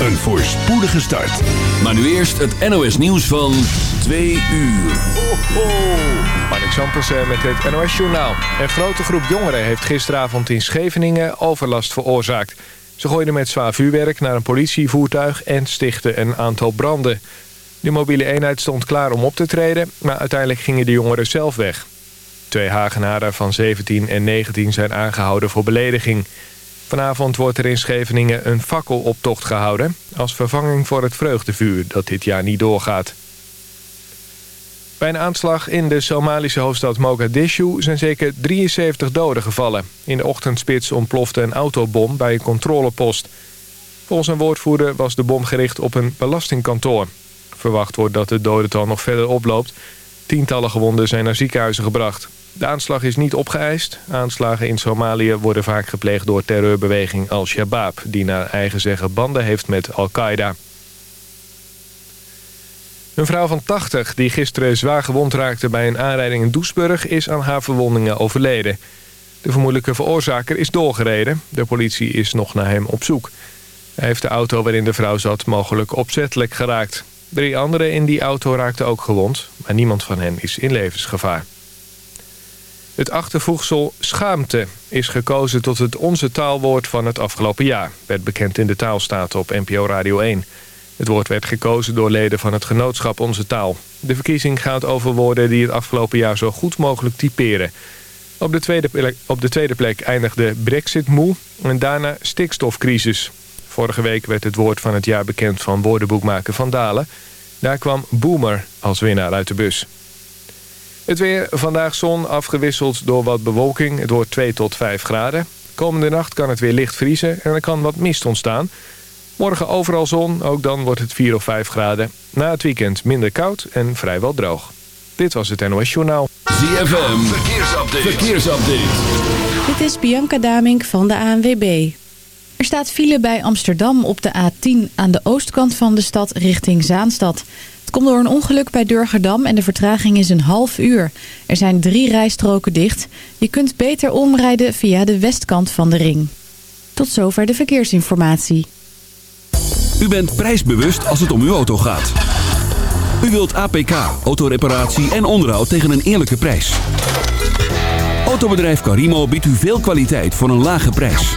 een voorspoedige start. Maar nu eerst het NOS nieuws van 2 uur. Ho, ho. Met het NOS Journaal. Een grote groep jongeren heeft gisteravond in Scheveningen overlast veroorzaakt. Ze gooiden met zwaar vuurwerk naar een politievoertuig en stichtten een aantal branden. De mobiele eenheid stond klaar om op te treden, maar uiteindelijk gingen de jongeren zelf weg. Twee Hagenaren van 17 en 19 zijn aangehouden voor belediging. Vanavond wordt er in Scheveningen een fakkeloptocht gehouden... als vervanging voor het vreugdevuur dat dit jaar niet doorgaat. Bij een aanslag in de Somalische hoofdstad Mogadishu zijn zeker 73 doden gevallen. In de ochtendspits ontplofte een autobom bij een controlepost. Volgens een woordvoerder was de bom gericht op een belastingkantoor. Verwacht wordt dat het dodental nog verder oploopt. Tientallen gewonden zijn naar ziekenhuizen gebracht. De aanslag is niet opgeëist. Aanslagen in Somalië worden vaak gepleegd door terreurbeweging Al-Shabaab... die naar eigen zeggen banden heeft met Al-Qaeda. Een vrouw van 80 die gisteren zwaar gewond raakte bij een aanrijding in Doesburg... is aan haar verwondingen overleden. De vermoedelijke veroorzaker is doorgereden. De politie is nog naar hem op zoek. Hij heeft de auto waarin de vrouw zat mogelijk opzettelijk geraakt. Drie anderen in die auto raakten ook gewond, maar niemand van hen is in levensgevaar. Het achtervoegsel schaamte is gekozen tot het onze taalwoord van het afgelopen jaar. Werd bekend in de taalstaat op NPO Radio 1. Het woord werd gekozen door leden van het genootschap Onze Taal. De verkiezing gaat over woorden die het afgelopen jaar zo goed mogelijk typeren. Op de tweede plek, op de tweede plek eindigde Brexit moe en daarna stikstofcrisis. Vorige week werd het woord van het jaar bekend van woordenboekmaker Van Dalen. Daar kwam boomer als winnaar uit de bus. Het weer, vandaag zon, afgewisseld door wat bewolking. Het wordt 2 tot 5 graden. Komende nacht kan het weer licht vriezen en er kan wat mist ontstaan. Morgen overal zon, ook dan wordt het 4 of 5 graden. Na het weekend minder koud en vrijwel droog. Dit was het NOS Journaal. ZFM, verkeersupdate. verkeersupdate. Dit is Bianca Damink van de ANWB. Er staat file bij Amsterdam op de A10 aan de oostkant van de stad richting Zaanstad. Het komt door een ongeluk bij Durgerdam en de vertraging is een half uur. Er zijn drie rijstroken dicht. Je kunt beter omrijden via de westkant van de ring. Tot zover de verkeersinformatie. U bent prijsbewust als het om uw auto gaat. U wilt APK, autoreparatie en onderhoud tegen een eerlijke prijs. Autobedrijf Carimo biedt u veel kwaliteit voor een lage prijs.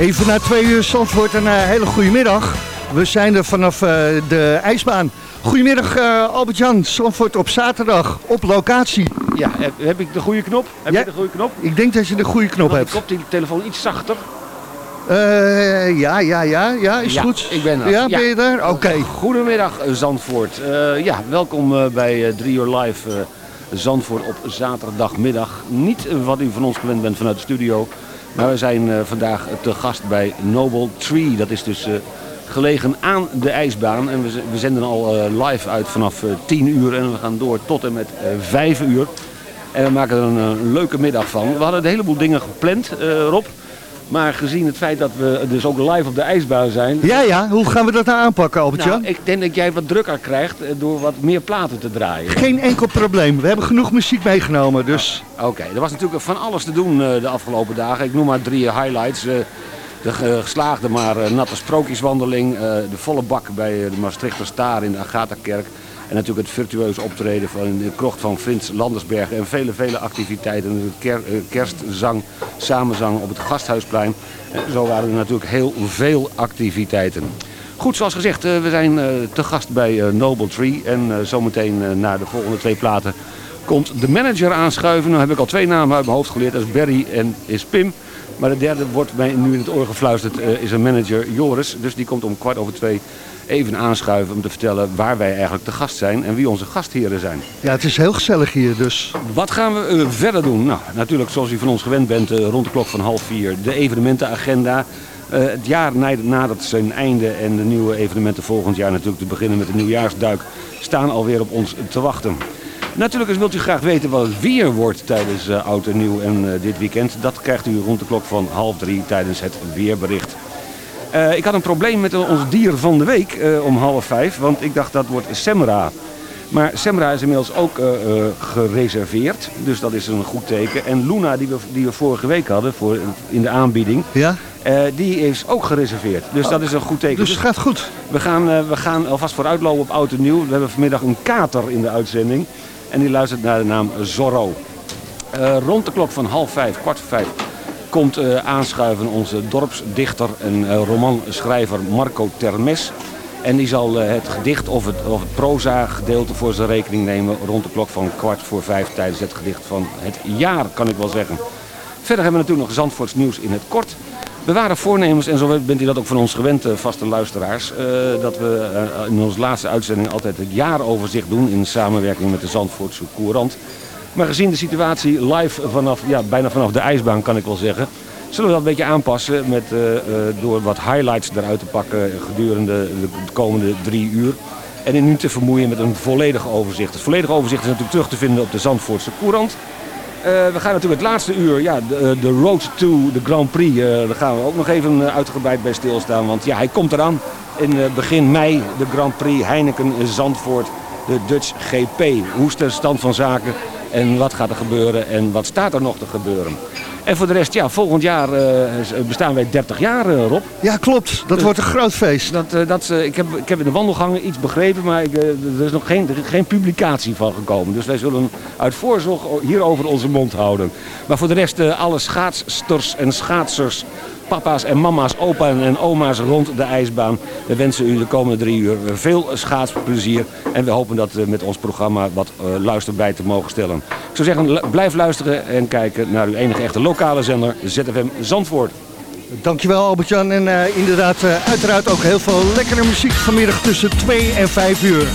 Even na twee uur Zandvoort, een eh, hele goede middag. We zijn er vanaf eh, de ijsbaan. Goedemiddag eh, Albert-Jan, Zandvoort op zaterdag, op locatie. Ja, heb, ik de goede knop? Heb Ja. je de goede knop? Ik denk dat je de goede knop hebt. de koptelefoon iets zachter? Ja, ja, ja, ja, is Ja, goed. ik ben er. Ja, Ja. ben je daar? Oké. Goedemiddag Zandvoort. Ja, welkom bij eh, 3 uur live Zandvoort op zaterdagmiddag. Niet wat u van ons gewend bent vanuit de studio. Maar we zijn eh, vandaag te gast bij Noble Tree. Dat is dus eh, gelegen aan de ijsbaan. En we, zenden al eh, live uit vanaf eh 10 uur. En we gaan door tot en met eh 5 uur. En we maken er een, leuke middag van. We hadden een heleboel dingen gepland, Rob. Maar gezien het feit dat we dus ook live op de ijsbaan zijn... Ja, ja, hoe gaan we dat nou aanpakken Albert-Jan? Nou, ik denk dat jij wat drukker krijgt eh, door wat meer platen te draaien. Geen enkel probleem. We hebben genoeg muziek meegenomen, dus... Oké, er was natuurlijk van alles te doen eh, de afgelopen dagen. Ik noem maar drie highlights. eh, de ge- geslaagde maar natte sprookjeswandeling. de volle bak bij de Maastrichter Staar in de Agatha-kerk. En natuurlijk het virtueuze optreden van de krocht van Frits Landersberg. En vele, vele activiteiten. Ker- eh, kerstzang, samenzang op het Gasthuisplein. En zo waren er natuurlijk heel veel activiteiten. Goed, zoals gezegd, eh, we zijn eh, te gast bij eh, Noble Tree. En eh, zometeen eh, na de volgende twee platen komt de manager aanschuiven. Nou heb ik al twee namen uit mijn hoofd geleerd. Dat is Barry en is Pim. Maar de derde wordt mij nu in het oor gefluisterd, eh, is een manager Joris. Dus die komt om kwart over twee even aanschuiven om te vertellen waar wij eigenlijk te gast zijn en wie onze gastheren zijn. Ja, het is heel gezellig hier, dus... Wat gaan we eh, verder doen? Nou, natuurlijk zoals u van ons gewend bent, eh, rond de klok van half vier. De evenementenagenda. Eh, het jaar na- nadert zijn einde en de nieuwe evenementen volgend jaar natuurlijk te beginnen met de nieuwjaarsduik staan alweer op ons te wachten. Natuurlijk wilt u graag weten wat het weer wordt tijdens oud en nieuw en dit weekend. Dat krijgt u rond de klok van half drie tijdens het weerbericht. Eh, ik had een probleem met ons dier van de week eh, om half vijf, want ik dacht dat wordt Semra. Maar Semra is inmiddels ook eh, gereserveerd, dus dat is een goed teken. En Luna, die we, die we vorige week hadden voor, in de aanbieding, Ja? die is ook gereserveerd. Dus dat is een goed teken. Dus het gaat goed. We gaan, we gaan alvast vooruitlopen op oud en nieuw. We hebben vanmiddag een kater in de uitzending. En die luistert naar de naam Zorro. Rond de klok van half vijf, kwart voor vijf, komt eh, aanschuiven onze dorpsdichter en eh, romanschrijver Marco Termes. En die zal eh, het gedicht of het, of het proza gedeelte voor zijn rekening nemen rond de klok van kwart voor vijf tijdens het gedicht van het jaar, kan ik wel zeggen. Verder hebben we natuurlijk nog Zandvoorts nieuws in het kort. We waren voornemens, en zo bent u dat ook van ons gewend, vaste luisteraars, dat we in onze laatste uitzending altijd het jaaroverzicht doen in samenwerking met de Zandvoortse Courant. Maar gezien de situatie live vanaf, ja, bijna vanaf de ijsbaan kan ik wel zeggen, zullen we dat een beetje aanpassen met, eh, eh, door wat highlights eruit te pakken gedurende de komende drie uur. En u nu te vermoeien met een volledig overzicht. Het volledige overzicht is natuurlijk terug te vinden op de Zandvoortse Courant. Eh, we gaan natuurlijk het laatste uur, ja, de, de Road to the Grand Prix, daar gaan we ook nog even uitgebreid bij stilstaan. Want ja, hij komt eraan in begin mei, de Grand Prix Heineken Zandvoort, de Dutch GP. Hoe is de stand van zaken en wat gaat er gebeuren en wat staat er nog te gebeuren? En voor de rest, ja, volgend jaar eh, bestaan wij 30 jaar, eh, Rob. Ja, klopt. Dat wordt een groot feest. Dat, eh, dat, eh, ik, heb, ik heb in de wandelgangen iets begrepen, maar ik, eh, er is nog geen, geen publicatie van gekomen. Dus wij zullen uit voorzorg hierover onze mond houden. Maar voor de rest, eh, alle schaatsters en schaatsers, papa's en mama's, opa's en oma's rond de ijsbaan. We wensen u de komende drie uur veel schaatsplezier. En we hopen dat met ons programma wat eh, luister bij te mogen stellen. Ik zou zeggen, blijf luisteren en kijken naar uw enige echte lokale zender, ZFM Zandvoort. Dankjewel Albert-Jan. En eh, inderdaad, eh, uiteraard ook heel veel lekkere muziek vanmiddag tussen 2 en 5 uur.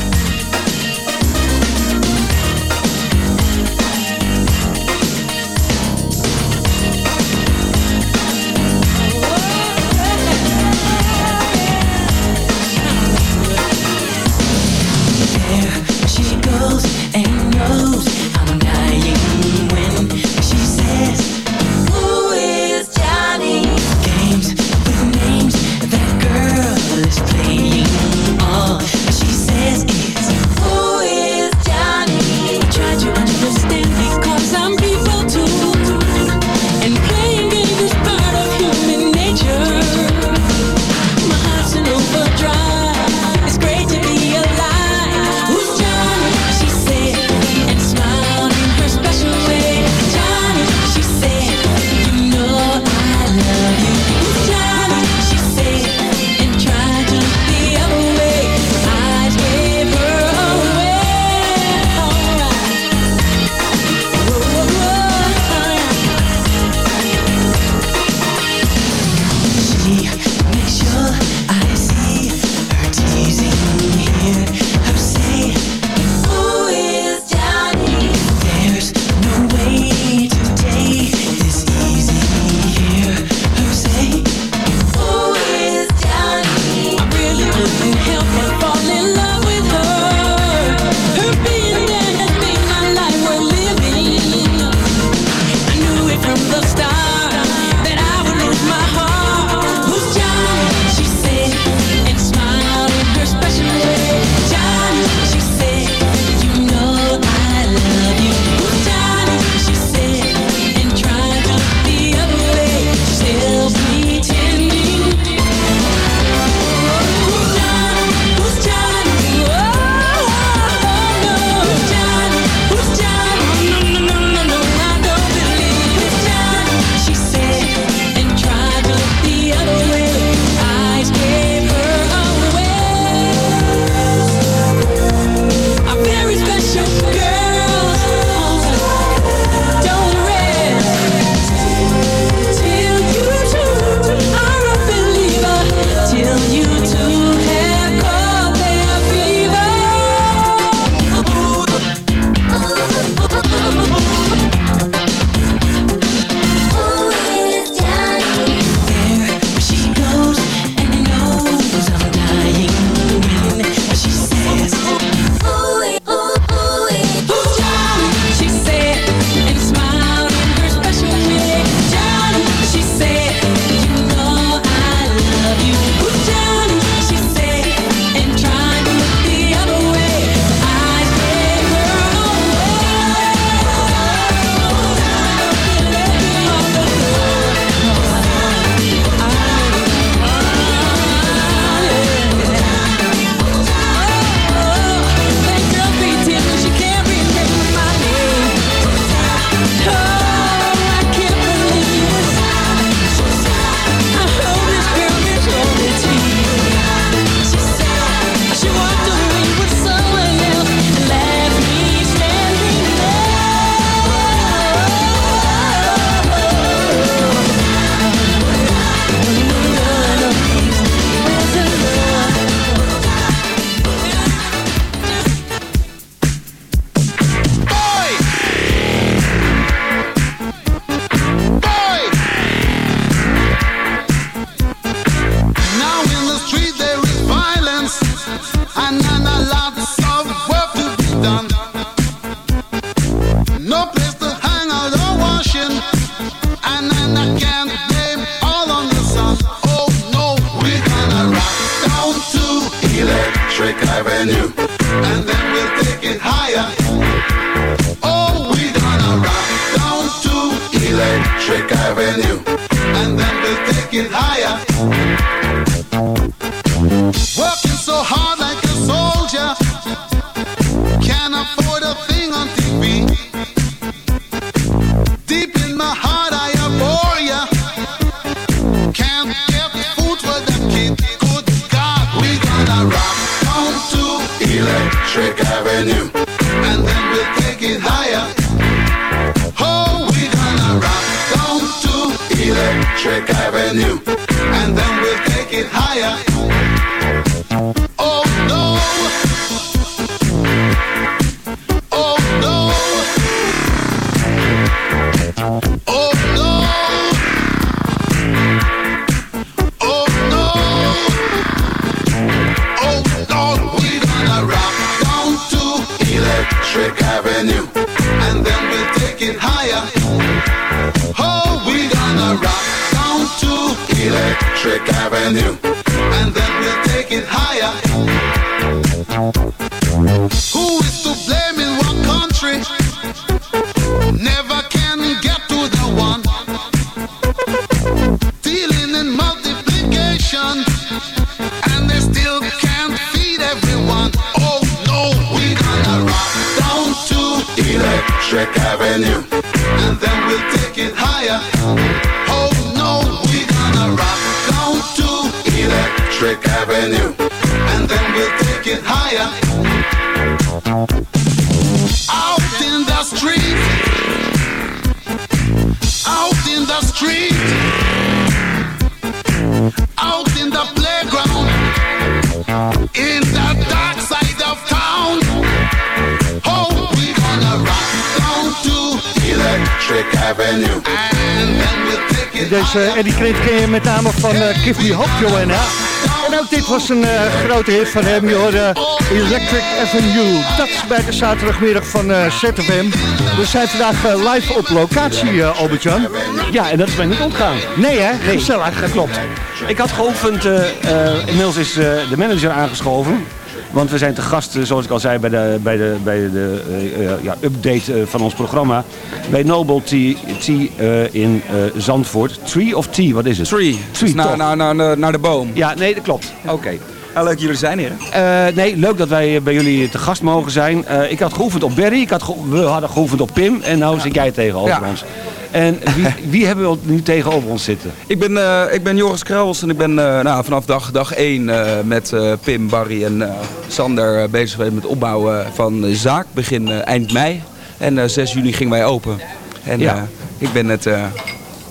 Was een eh, grote hit van hem, je hoorde Electric Avenue. Dat is bij de zaterdagmiddag van eh, ZFM. We zijn vandaag eh, live op locatie, eh, Albert-Jan. Ja, en dat is mij niet ontgaan. Nee hè, Nee. gezellig. Dat klopt. Ik had geoefend, eh, eh, inmiddels is eh, de manager aangeschoven. Want we zijn te gast, eh, zoals ik al zei, bij de, bij de, bij de eh, eh, ja, update eh, van ons programma. Bij Noble Tea, tea eh, in eh, Zandvoort. Tree of Tea, wat is het? Tree. Tree, Dus naar, naar, naar, de- naar de boom. Ja, nee, dat klopt. Oké. Ja, leuk dat jullie zijn, heren. Eh, nee, leuk dat wij bij jullie te gast mogen zijn. Ik had geoefend op Barry, ik had we hadden geoefend op Pim en nou zit jij tegenover Ja. ons. En wie, wie hebben we nu tegenover ons zitten? Ik ben, ik ben Joris Kruils en ik ben nou, vanaf dag, dag 1 met Pim, Barry en Sander bezig geweest met het opbouwen van de zaak. Begin eind mei. En eh 6 juni gingen wij open. En Ja. eh, ik ben het... eh,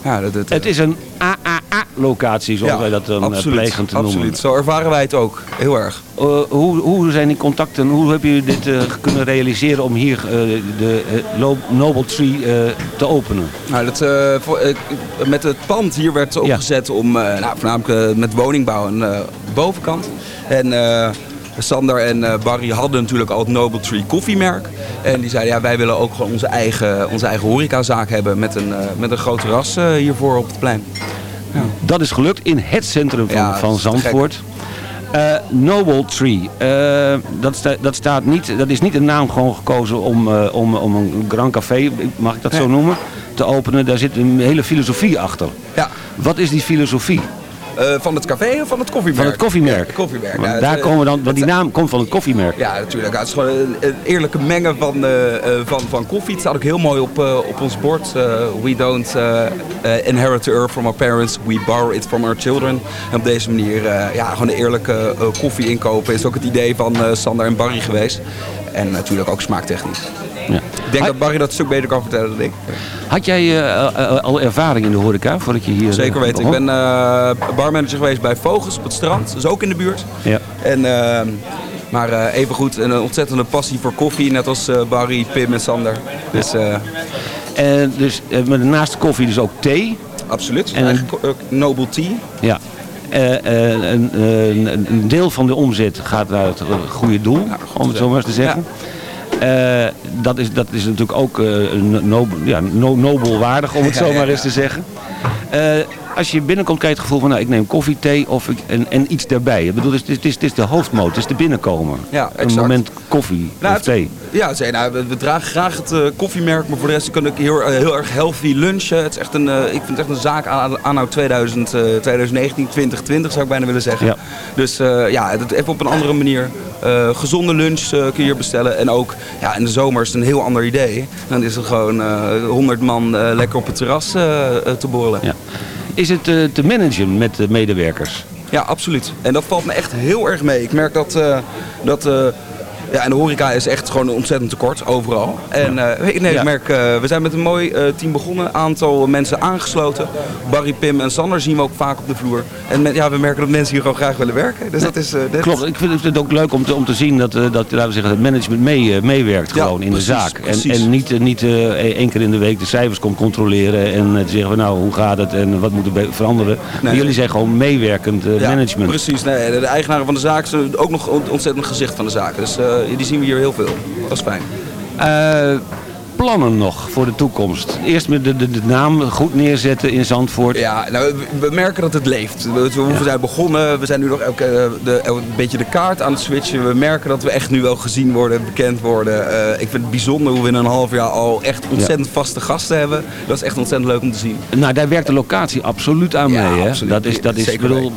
ja, dat, dat, Het is een AAA-locatie, zoals Ja, wij dat dan eh, absoluut, plegen te noemen. absoluut. Zo ervaren wij het ook. Heel erg. Eh, hoe, hoe zijn die contacten, hoe hebben jullie dit eh, kunnen realiseren om hier eh, de eh, Noble Tree eh, te openen? Nou, dat, eh, voor- eh, met het pand hier werd opgezet om eh, nou, voornamelijk eh, met woningbouw aan de bovenkant. En eh, Sander en eh, Barry hadden natuurlijk al het Noble Tree koffiemerk. En die zeiden ja, wij willen ook gewoon onze eigen, onze eigen horecazaak hebben met een, eh, met een groot terras eh, hiervoor op het plein. Dat is gelukt in het centrum van, Ja, van. Zandvoort. Noble Tree, dat, sta- dat, staat niet, dat is niet een naam gewoon gekozen om, om, om een Grand Café, mag ik dat zo noemen, te openen. Daar zit een hele filosofie achter. Ja. Wat is die filosofie? Eh, van het café of van het koffiemerk? Van het koffiemerk. Ja, koffiemerk. Want Ja, daar het, eh, komen we dan, want die naam komt van het koffiemerk. Ja, natuurlijk. Het is gewoon een, een eerlijke mengen van, eh, van, van koffie. Het staat ook heel mooi op, op ons bord. We don't inherit the earth from our parents, we borrow it from our children. En op deze manier ja, gewoon een eerlijke koffie inkopen is ook het idee van Sander en Barry geweest. En natuurlijk ook smaaktechnisch. Ja. Ik denk dat Barry dat een stuk beter kan vertellen dan ik. Had jij eh, eh, al ervaring in de horeca voordat je hier... eh, Zeker weten. Ik ben eh, barmanager geweest bij Vogels op het strand. Dat is ook in de buurt. Ja. En, eh, maar eh evengoed een ontzettende passie voor koffie. Net als eh, Barry, Pim en Sander. Dus, eh, En dus eh, naast koffie dus ook thee. Absoluut. En eh, Noble Tea. Ja. Eh, eh, een, deel van de omzet gaat naar het eh, goede doel, om het zo maar eens te zeggen. Eh, dat, is, dat is natuurlijk ook eh, no, ja, no- nobelwaardig, om het zo maar eens te zeggen. Als je binnenkomt krijg je het gevoel van, nou, ik neem koffie, thee of ik, en, en iets daarbij. Ik bedoel, het is, het is, het is de hoofdmoot, het is de binnenkomen. Ja, Een exact. moment koffie Nou, of thee. Ja, zei, nou, we, we dragen graag het eh, koffiemerk, maar voor de rest kan ik heel, eh, heel erg healthy lunchen. Het is echt een, eh, ik vind het echt een zaak aan, anno 2000, eh, 2019, 2020 zou ik bijna willen zeggen. Ja. Dus ja, het, even op een andere manier. Gezonde lunch kun je hier bestellen. En ook ja, in de zomer is het een heel ander idee. Dan is het gewoon 100 man lekker op het terras te borrelen. Ja. Is het eh, te managen met de medewerkers? Ja, absoluut. En dat valt me echt heel erg mee. Ik merk dat, eh, dat eh, ja, en de horeca is echt gewoon ontzettend tekort, overal. En eh, nee, ik merk, eh, we zijn met een mooi eh, team begonnen. Aantal mensen aangesloten. Barry, Pim en Sander zien we ook vaak op de vloer. En men- ja, we merken dat mensen hier gewoon graag willen werken. Dus dat is... Klopt, ik vind het ook leuk om te, om te zien dat, dat laten we zeggen, het management mee, meewerkt Ja, gewoon in precies, de zaak. En, en niet, niet eh, één keer in de week de cijfers komt controleren en zeggen van nou hoe gaat het en wat moet er veranderen. Jullie zijn gewoon meewerkend Ja, management. Precies, nee, de, eigenaren van de zaak zijn ook nog ont- ontzettend gezicht van de zaak. Dus die zien we hier heel veel. Dat is fijn. Plannen nog voor de toekomst? Eerst met de, de, de naam goed neerzetten in Zandvoort. Ja, nou, we, we merken dat het leeft. We, we zijn begonnen, we zijn nu nog elke, de, een beetje de kaart aan het switchen. We merken dat we echt nu wel gezien worden, bekend worden. Eh, ik vind het bijzonder hoe we in een half jaar al echt ontzettend vaste gasten hebben. Dat is echt ontzettend leuk om te zien. Nou, daar werkt de locatie absoluut aan Ja, mee. Hè? absoluut. Dat is, dat is, Zeker bedoel,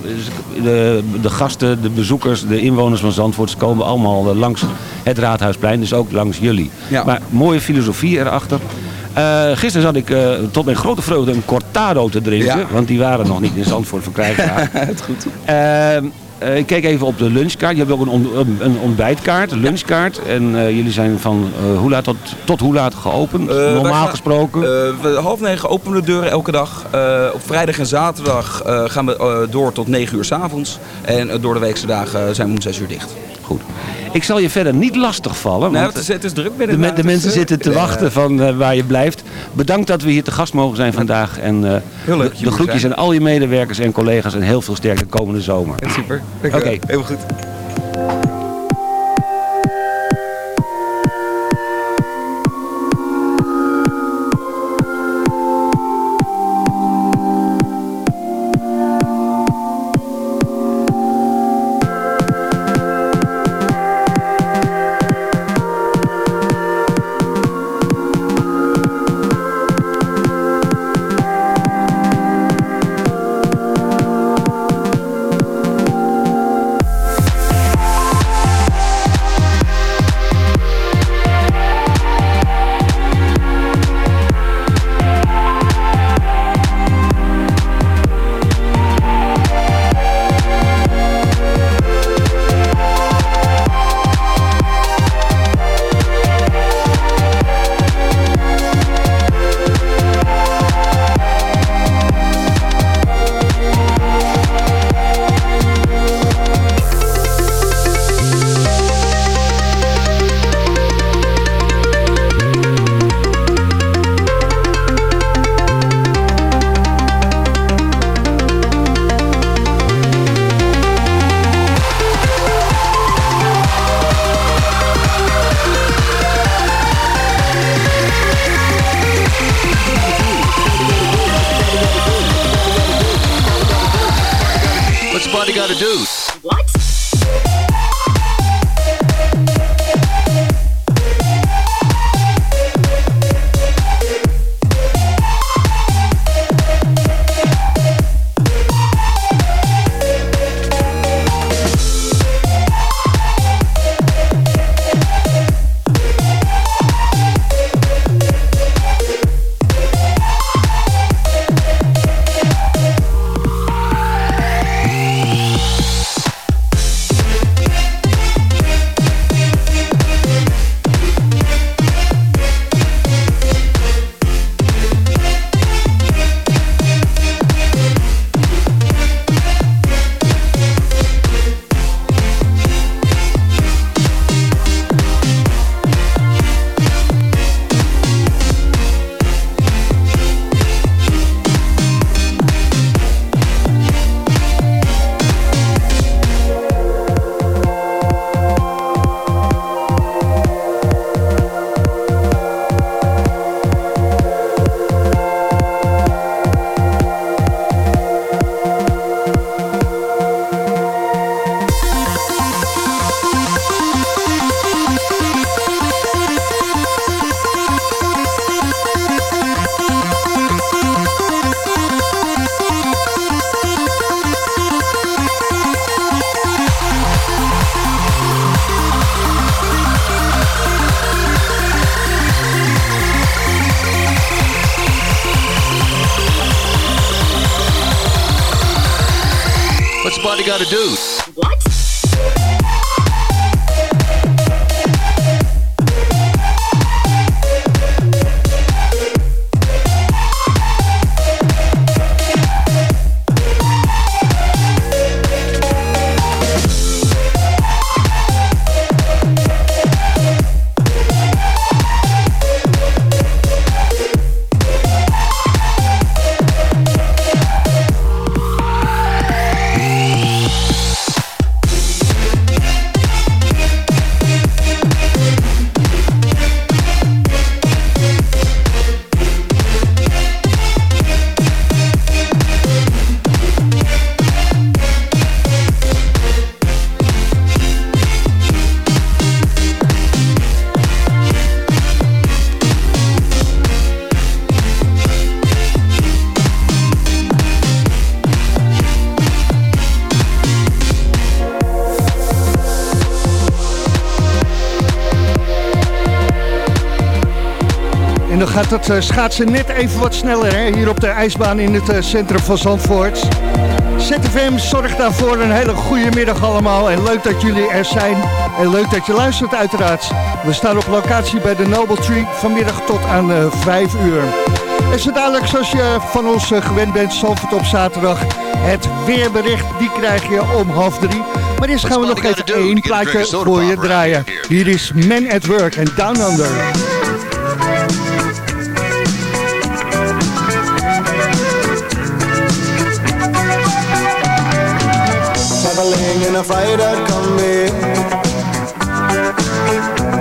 de, de gasten, de bezoekers, de inwoners van Zandvoort komen allemaal eh, langs het Raadhuisplein, dus ook langs jullie. Ja. Maar mooie filosofie erachter. Eh, gisteren zat ik eh, tot mijn grote vreugde een cortado te drinken, Ja. want die waren nog niet in Zandvoort verkrijgbaar. het goed. Ehm, eh, ik keek even op de lunchkaart. Je hebt ook een, een- ontbijtkaart, een lunchkaart. En jullie zijn van hoe laat tot, tot hoe laat geopend? Normaal gesproken. we, half negen openen de deuren elke dag. Op vrijdag en zaterdag gaan we door tot negen uur s'avonds. En eh, door de weekse dagen zijn we om zes uur dicht. Goed. Ik zal je verder niet lastig vallen. Nou, want het, is, het is druk binnen de, me- de mensen zitten te wachten van eh, waar je blijft. Bedankt dat we hier te gast mogen zijn vandaag. En eh, Heel leuk dat de, de groetjes aan al je medewerkers en collega's. En heel veel sterkte komende zomer. Super. Oké. Heel goed. Spotty got to do? Gaat het eh, schaatsen net even wat sneller hè? hier op de ijsbaan in het eh, centrum van Zandvoort. ZFM zorgt daarvoor een hele goede middag allemaal. En leuk dat jullie er zijn. En leuk dat je luistert uiteraard. We staan op locatie bij de Noble Tree vanmiddag tot aan eh 5 uur. En zo dadelijk, zoals je van ons gewend bent, Zandvoort op zaterdag. Het weerbericht, die krijg je om half drie. Maar eerst gaan we nog even één plaatje voor je draaien. Hier is Man at Work en Down Under. A freighter combi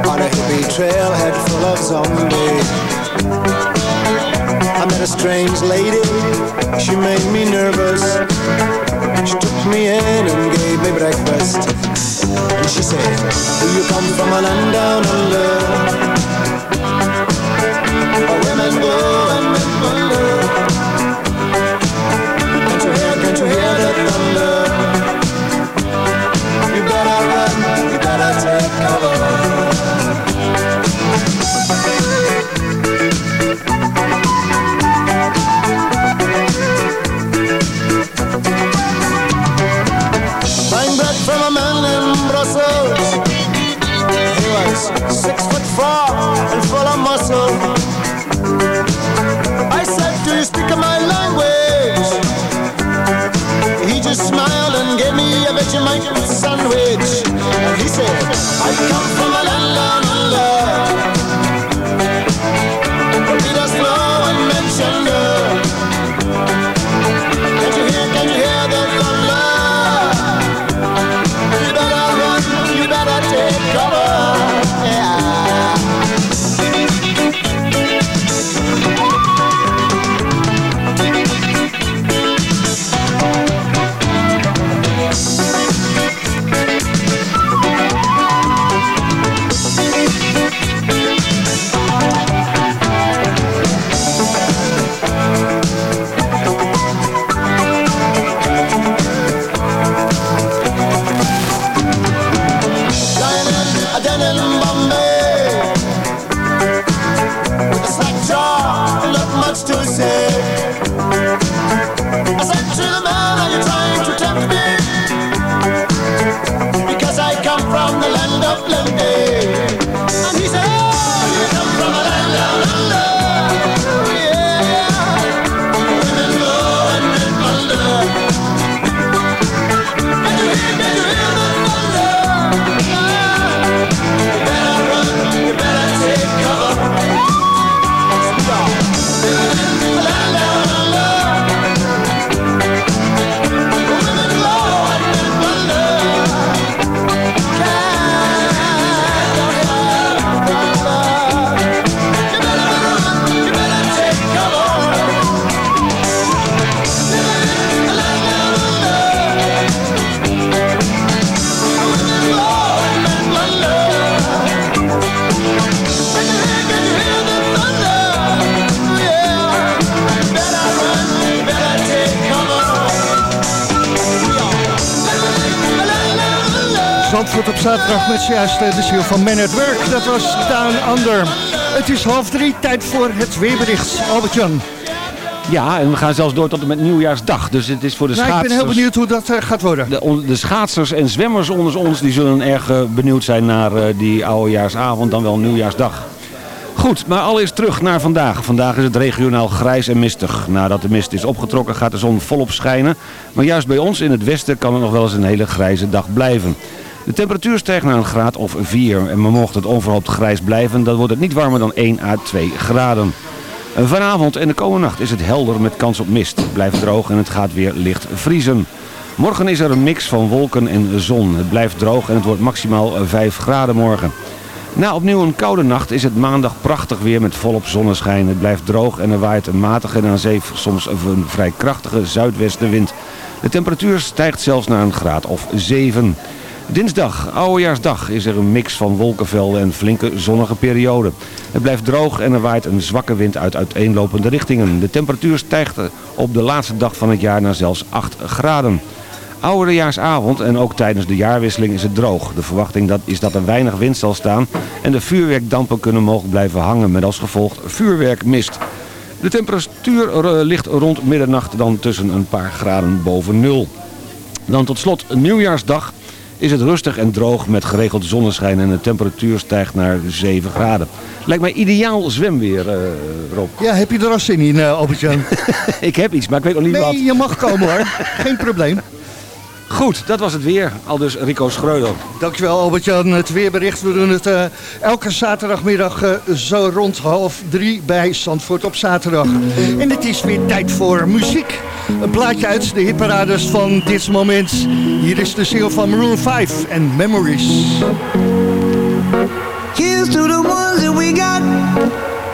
On a hippie trailhead full of zombies. I met a strange lady, she made me nervous. She took me in and gave me breakfast. And she said, do you come from a land down under in Zandvoort op zaterdag met zojuist de ziel van Man at Work. Dat was Down Under. Het is half drie, tijd voor het weerbericht. Albert-Jan. Ja, en we gaan zelfs door tot en met nieuwjaarsdag. Dus het is voor de Nou, ik schaatsers... ben heel benieuwd hoe dat eh, gaat worden. De, de schaatsers en zwemmers onder ons die zullen erg eh, benieuwd zijn naar eh, die oudejaarsavond, dan wel nieuwjaarsdag. Goed, maar allereerst terug naar vandaag. Vandaag is het regionaal grijs en mistig. Nadat de mist is opgetrokken gaat de zon volop schijnen. Maar juist bij ons in het westen kan het nog wel eens een hele grijze dag blijven. De temperatuur stijgt naar een graad of 4. En mocht het onverhoopt grijs blijven, dan wordt het niet warmer dan 1 à 2 graden. Vanavond en de komende nacht is het helder met kans op mist. Het blijft droog en het gaat weer licht vriezen. Morgen is er een mix van wolken en zon. Het blijft droog en het wordt maximaal 5 graden morgen. Na opnieuw een koude nacht is het maandag prachtig weer met volop zonneschijn. Het blijft droog en er waait een matige en aan zee soms een vrij krachtige zuidwestenwind. De temperatuur stijgt zelfs naar een graad of 7. Dinsdag, oudejaarsdag, is er een mix van wolkenvelden en flinke zonnige perioden. Het blijft droog en er waait een zwakke wind uit uiteenlopende richtingen. De temperatuur stijgt op de laatste dag van het jaar naar zelfs 8 graden. Oudejaarsavond en ook tijdens de jaarwisseling is het droog. De verwachting dat, is dat er weinig wind zal staan en de vuurwerkdampen kunnen mogelijk blijven hangen met als gevolg vuurwerkmist. De temperatuur eh, ligt rond middernacht dan tussen een paar graden boven nul. Dan tot slot nieuwjaarsdag is het rustig en droog met geregeld zonneschijn en de temperatuur stijgt naar 7 graden. Lijkt mij ideaal zwemweer, eh Rob. Ja, heb je er al zin in, uh, Albert-Jan? ik heb iets, maar ik weet nog niet wat. Nee, je mag komen hoor. Geen probleem. Goed, dat was het weer. Al dus Rico Schreuder. Dankjewel Albert-Jan. Het weerbericht. We doen het eh, elke zaterdagmiddag eh, zo rond half drie bij Zandvoort op zaterdag. En het is weer tijd voor muziek. Een plaatje uit de hitparades van dit moment. Hier is de single van Maroon 5 en Memories. Here's to the ones that we got.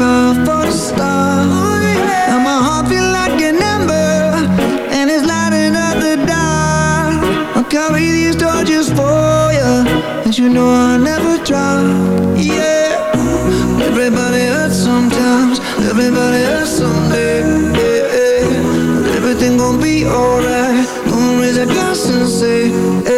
everything gon' be alright. Gonna raise a number and it's lighting at the die I'll carry these dodges for ya you know I never try Yeah. Everybody hurts sometimes Everybody hurts someday. Yeah. Everything gon' be alright. Only the glass and say, hey.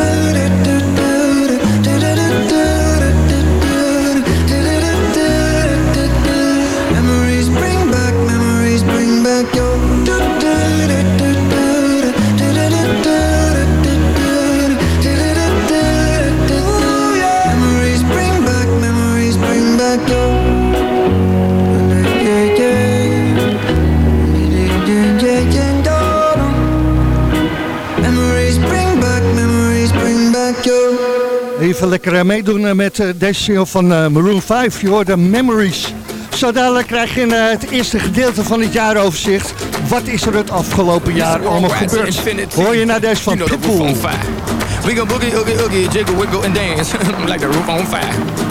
Lekker eh, meedoen eh, met eh, deze single van Maroon 5. Je hoort de Memories. Zo dadelijk krijg je in het eerste gedeelte van het jaaroverzicht. Wat is er het afgelopen jaar allemaal gebeurd? Hoor je naar deze van Pitbull. We boogie, oogie, oogie, jiggle, wiggle, and dance like the roof on fire.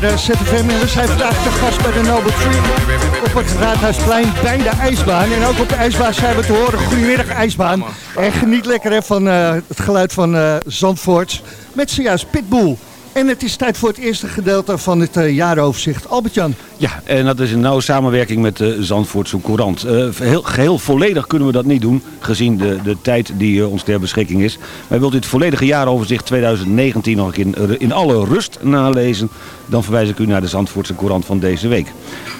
De ZFM en we zijn vandaag te gast bij de Noble Tree op het Raadhuisplein bij de ijsbaan. En ook op de ijsbaan zijn we te horen. Goedemiddag ijsbaan. En geniet lekker hè, van eh, het geluid van eh Zandvoort met zojuist Pitbull. En het is tijd voor het eerste gedeelte van het eh, jaaroverzicht. Albert-Jan. Ja, en dat is in nauwe samenwerking met de Zandvoortse Courant. Eh, heel, geheel volledig kunnen we dat niet doen, gezien de, de tijd die eh, ons ter beschikking is. Maar wilt u het volledige jaaroverzicht 2019 nog een in, in alle rust nalezen... dan verwijs ik u naar de Zandvoortse Courant van deze week.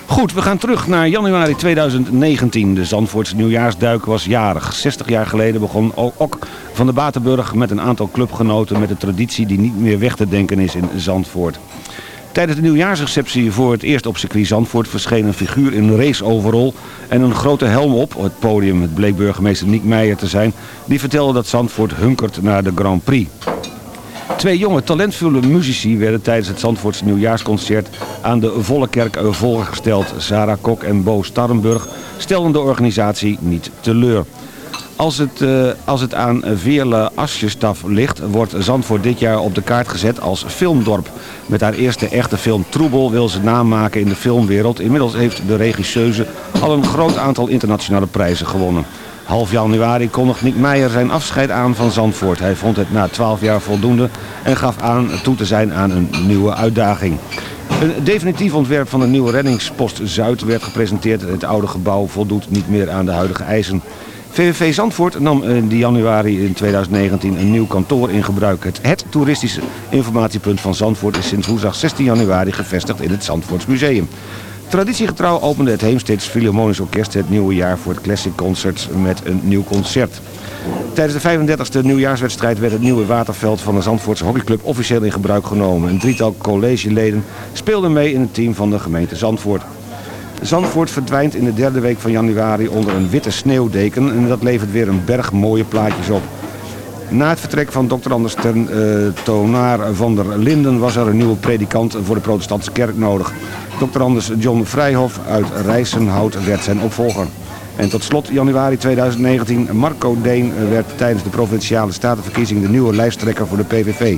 Goed, we gaan terug naar januari 2019. De Zandvoortse nieuwjaarsduik was jarig. 60 jaar geleden begon Ok van de Batenburg met een aantal clubgenoten... met een traditie die niet meer weg te denken is in Zandvoort. Tijdens de nieuwjaarsreceptie voor het eerst op circuit Zandvoort verscheen een figuur in een race-overall en een grote helm op. Het podium het bleek burgemeester Niek Meijer te zijn. Die vertelde dat Zandvoort hunkert naar de Grand Prix. Twee jonge talentvolle muzici werden tijdens het Zandvoortse nieuwjaarsconcert aan de volle kerk voorgesteld. Sarah Kok en Bo Starrenburg stelden de organisatie niet teleur. Als het, eh, als het aan Veerle Asjestaf ligt, wordt Zandvoort dit jaar op de kaart gezet als filmdorp. Met haar eerste echte film Troebel wil ze namaken in de filmwereld. Inmiddels heeft de regisseuse al een groot aantal internationale prijzen gewonnen. Half januari kondigt Nick Meijer zijn afscheid aan van Zandvoort. Hij vond het na 12 jaar voldoende en gaf aan toe te zijn aan een nieuwe uitdaging. Een definitief ontwerp van de nieuwe reddingspost Zuid werd gepresenteerd. Het oude gebouw voldoet niet meer aan de huidige eisen. VVV Zandvoort nam in januari in 2019 een nieuw kantoor in gebruik. Het, het toeristische informatiepunt van Zandvoort is sinds woensdag 16 januari gevestigd in het Zandvoorts Museum. Traditiegetrouw opende het Heemsteeds Philharmonisch Orkest het nieuwe jaar voor het Classic Concert met een nieuw concert. Tijdens de 35e nieuwjaarswedstrijd werd het nieuwe waterveld van de Zandvoortse hockeyclub officieel in gebruik genomen. Een drietal collegeleden speelden mee in het team van de gemeente Zandvoort. Zandvoort verdwijnt in de derde week van januari onder een witte sneeuwdeken en dat levert weer een berg mooie plaatjes op. Na het vertrek van Dr. Anders ten uh, Tonaar van der Linden was er een nieuwe predikant voor de protestantse kerk nodig. Dr. Anders John Vrijhof uit Rijsenhout werd zijn opvolger. En tot slot januari 2019, Marco Deen werd tijdens de provinciale statenverkiezing de nieuwe lijsttrekker voor de PVV.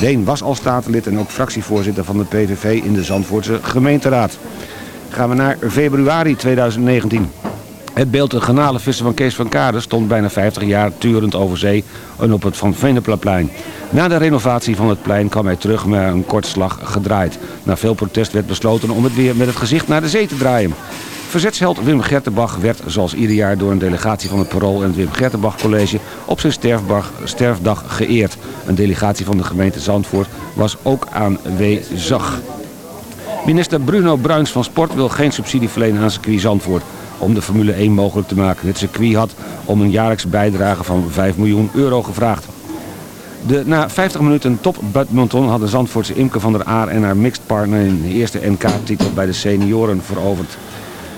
Deen was al statenlid en ook fractievoorzitter van de PVV in de Zandvoortse gemeenteraad. Gaan we naar februari 2019. Het beeld de garnalenvisser van Kees van Kade stond bijna 50 jaar turend over zee en op het Van Veneplaplein. Na de renovatie van het plein kwam hij terug met een kortslag gedraaid. Na veel protest werd besloten om het weer met het gezicht naar de zee te draaien. Verzetsheld Wim Gertenbach werd zoals ieder jaar door een delegatie van het Parool en het Wim Gertenbach College op zijn sterfdag geëerd. Een delegatie van de gemeente Zandvoort was ook aanwezig. Minister Bruno Bruins van Sport wil geen subsidie verlenen aan circuit Zandvoort om de Formule 1 mogelijk te maken. Het circuit had om een jaarlijks bijdrage van 5 miljoen euro gevraagd. De na 50 minuten top badminton had de Zandvoortse Imke van der Aar en haar mixed partner in de eerste NK-titel bij de senioren veroverd.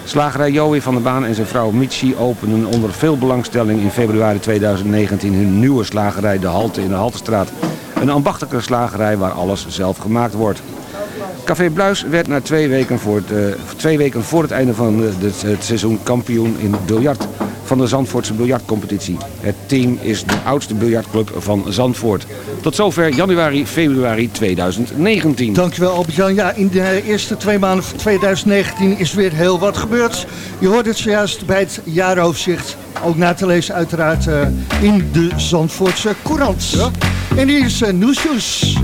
Slagerij Joey van der Baan en zijn vrouw Michi openen onder veel belangstelling in februari 2019 hun nieuwe slagerij De Halte in de Haltestraat. Een ambachtelijke slagerij waar alles zelf gemaakt wordt. Café Bluis werd na twee weken voor het, uh, twee weken voor het einde van het seizoen kampioen in biljart van de Zandvoortse biljartcompetitie. Het team is de oudste biljartclub van Zandvoort. Tot zover januari, februari 2019. Dankjewel Albert-Jan. Ja, in de eerste twee maanden van 2019 is weer heel wat gebeurd. Je hoort het zojuist bij het jaaroverzicht. Ook na te lezen uiteraard uh, in de Zandvoortse Courant. Ja. En hier is uh, nieuwsjes.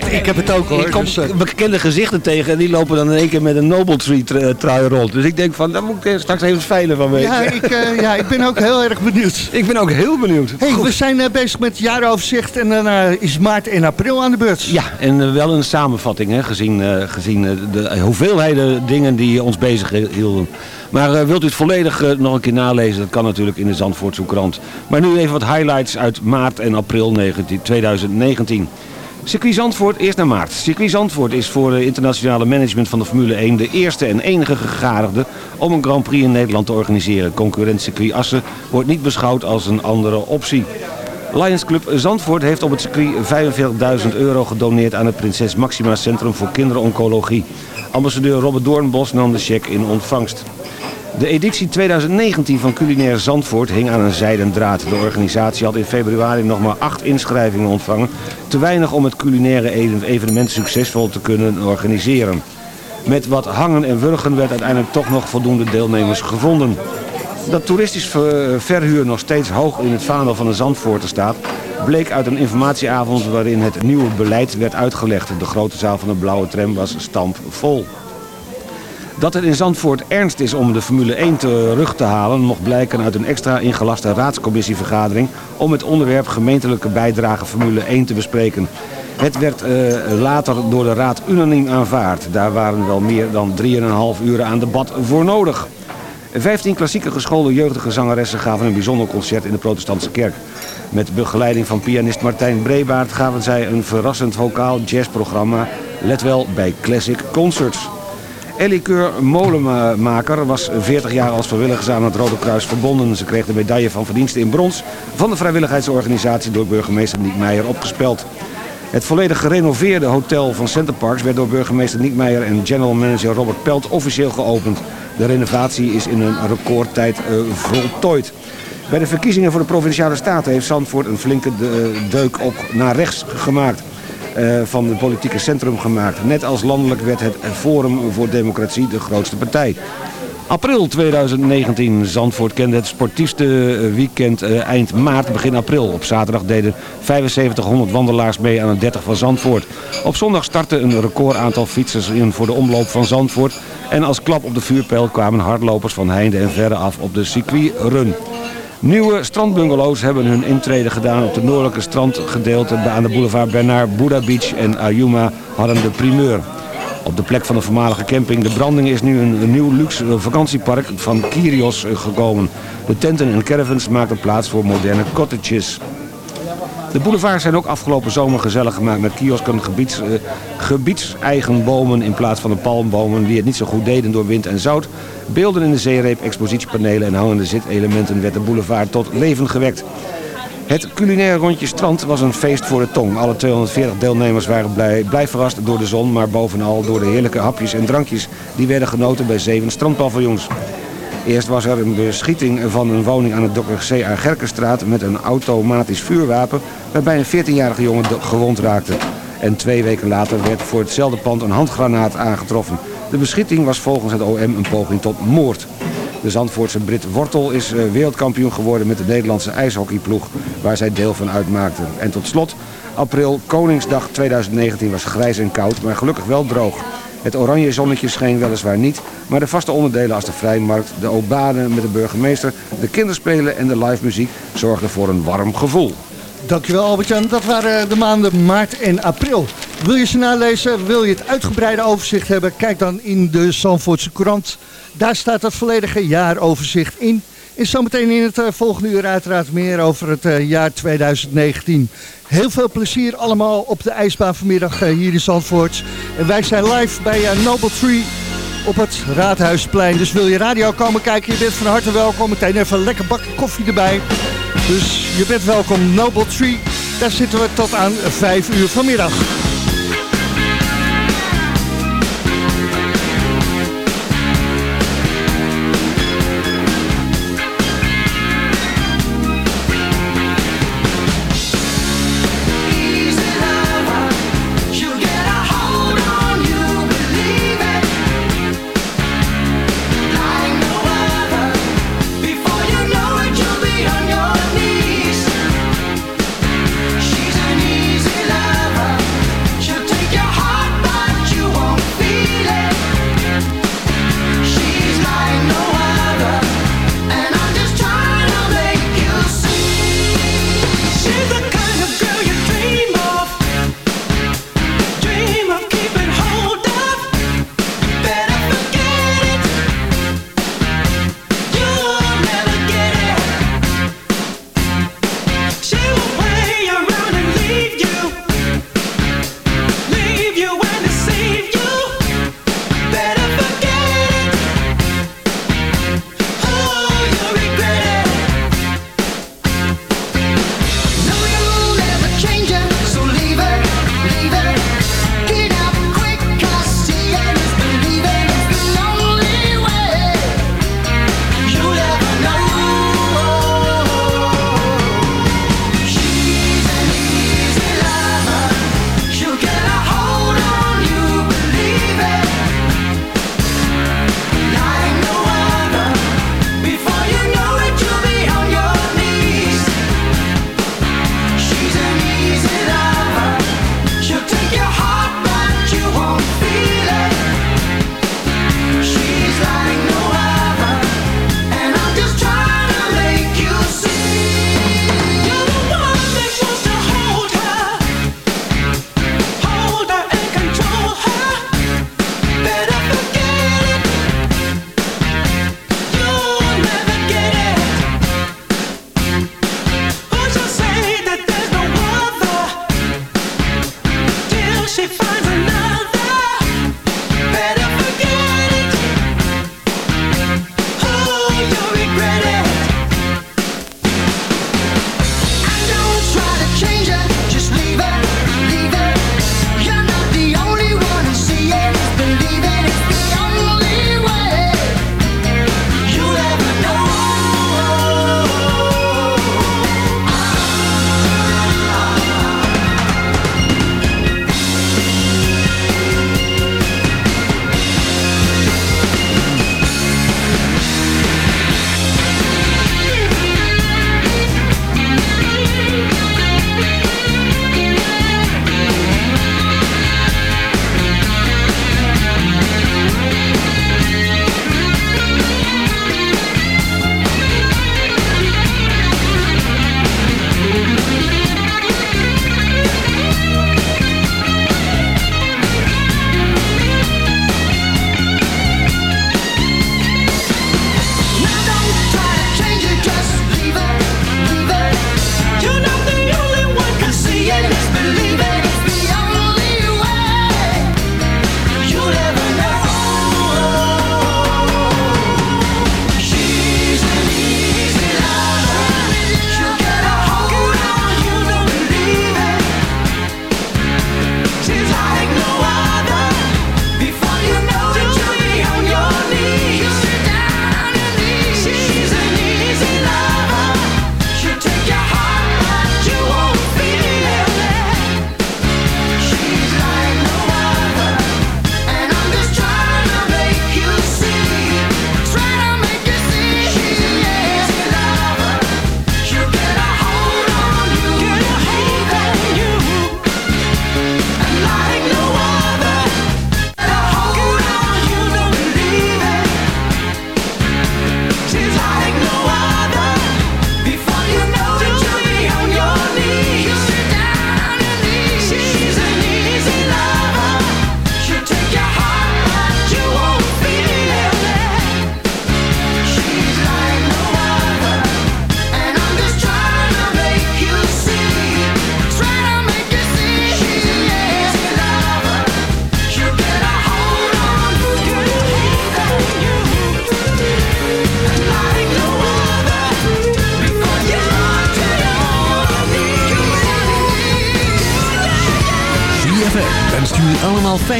Dat, ik heb het ook hoor. ik kom Dus, eh, bekende gezichten tegen en die lopen dan in één keer met een Noble Tree tru- trui rond. Dus ik denk van, daar moet ik straks even veilen van weten. ja, ik, eh, ja, ik ben ook heel erg benieuwd. Ik ben ook heel benieuwd. Hey, Goed. we zijn eh, bezig met het jaaroverzicht en dan eh, is maart en april aan de beurt. Ja, en eh, wel een samenvatting, hè, gezien, eh, gezien eh, de hoeveelheden dingen die ons bezig hielden. Maar eh, wilt u het volledig eh, nog een keer nalezen, dat kan natuurlijk in de Zandvoortse krant. Maar nu even wat highlights uit maart en april 19, 2019. Circuit Zandvoort, eerst naar maart. Circuit Zandvoort is voor het internationale management van de Formule 1 de eerste en enige gegadigde om een Grand Prix in Nederland te organiseren. Concurrent Circuit Assen wordt niet beschouwd als een andere optie. Lions Club Zandvoort heeft op het circuit 45.000 euro gedoneerd aan het Prinses Maxima Centrum voor Kinderoncologie. Ambassadeur Robert Doornbos nam de cheque in ontvangst. De editie 2019 van Culinair Zandvoort hing aan een zijden draad. De organisatie had in februari nog maar acht inschrijvingen ontvangen. Te weinig om het culinaire evenement succesvol te kunnen organiseren. Met wat hangen en wurgen werd uiteindelijk toch nog voldoende deelnemers gevonden. Dat toeristisch ver- verhuur nog steeds hoog in het vaandel van de Zandvoorter staat... bleek uit een informatieavond waarin het nieuwe beleid werd uitgelegd. De grote zaal van de Blauwe Tram was stampvol. Dat het in Zandvoort ernst is om de Formule 1 terug te halen... mocht blijken uit een extra ingelaste raadscommissievergadering... om het onderwerp gemeentelijke bijdrage Formule 1 te bespreken. Het werd eh, later door de raad unaniem aanvaard. Daar waren wel meer dan 3,5 uur aan debat voor nodig. 15 klassieke geschoolde jeugdige zangeressen gaven een bijzonder concert in de protestantse kerk. Met begeleiding van pianist Martijn Brebaert gaven zij een verrassend vocaal jazzprogramma. Let wel bij Classic Concerts. Ellie Keur Molenmaker was 40 jaar als vrijwilliger aan het Rode Kruis verbonden. Ze kreeg de medaille van verdiensten in brons van de vrijwilligheidsorganisatie door burgemeester Niek Meijer opgespeld. Het volledig gerenoveerde hotel van Center Parks werd door burgemeester Niek Meijer en general manager Robert Pelt officieel geopend. De renovatie is in een recordtijd eh, voltooid. Bij de verkiezingen voor de Provinciale Staten heeft Zandvoort een flinke de- deuk op naar rechts gemaakt. Eh, van het politieke centrum gemaakt. Net als landelijk werd het Forum voor Democratie de grootste partij. April 2019. Zandvoort kende het sportiefste eh, weekend eh, eind maart, begin april. Op zaterdag deden 7500 wandelaars mee aan het 30 van Zandvoort. Op zondag startte een record aantal fietsers in voor de omloop van Zandvoort. En als klap op de vuurpijl kwamen hardlopers van heinde en verre af op de circuitrun. Nieuwe strandbungalows hebben hun intrede gedaan op de noordelijke strandgedeelte aan de boulevard Bernard, Buddha Beach en Ayuma hadden de primeur. Op de plek van de voormalige camping De Branding is nu een, nieuw luxe vakantiepark van Kyrios gekomen. De tenten en caravans maken plaats voor moderne cottages. De boulevards zijn ook afgelopen zomer gezellig gemaakt met kiosken, gebieds, eh, gebiedseigen bomen in plaats van de palmbomen die het niet zo goed deden door wind en zout. Beelden in de zeereep, expositiepanelen en hangende zitelementen werd de boulevard tot leven gewekt. Het culinair rondje strand was een feest voor de tong. Alle 240 deelnemers waren blij, blij verrast door de zon, maar bovenal door de heerlijke hapjes en drankjes die werden genoten bij zeven strandpaviljoens. Eerst was er een beschieting van een woning aan de Dr. C.A. Gerkenstraat met een automatisch vuurwapen waarbij een 14-jarige jongen gewond raakte. En twee weken later werd voor hetzelfde pand een handgranaat aangetroffen. De beschieting was volgens het OM een poging tot moord. De Zandvoortse Brit Wortel is eh, wereldkampioen geworden met de Nederlandse ijshockeyploeg waar zij deel van uitmaakte. En tot slot, april Koningsdag 2019 was grijs en koud, maar gelukkig wel droog. Het oranje zonnetje scheen weliswaar niet, maar de vaste onderdelen als de vrijmarkt, de obade met de burgemeester, de kinderspelen en de live muziek zorgden voor een warm gevoel. Dankjewel Albert-Jan. Dat waren de maanden maart en april. Wil je ze nalezen? Wil je het uitgebreide overzicht hebben? Kijk dan in de Zandvoortse krant. Daar staat het volledige jaaroverzicht in. En zometeen in het eh, volgende uur uiteraard meer over het eh, jaar 2019. Heel veel plezier allemaal op de ijsbaan vanmiddag eh, hier in Zandvoort. En wij zijn live bij eh, Noble Tree op het Raadhuisplein. Dus wil je radio komen kijken, je bent van harte welkom. Meteen even een lekker bakje koffie erbij. Dus je bent welkom, Noble Tree. Daar zitten we tot aan 5 uur vanmiddag.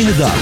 Allemaal fijne dagen. En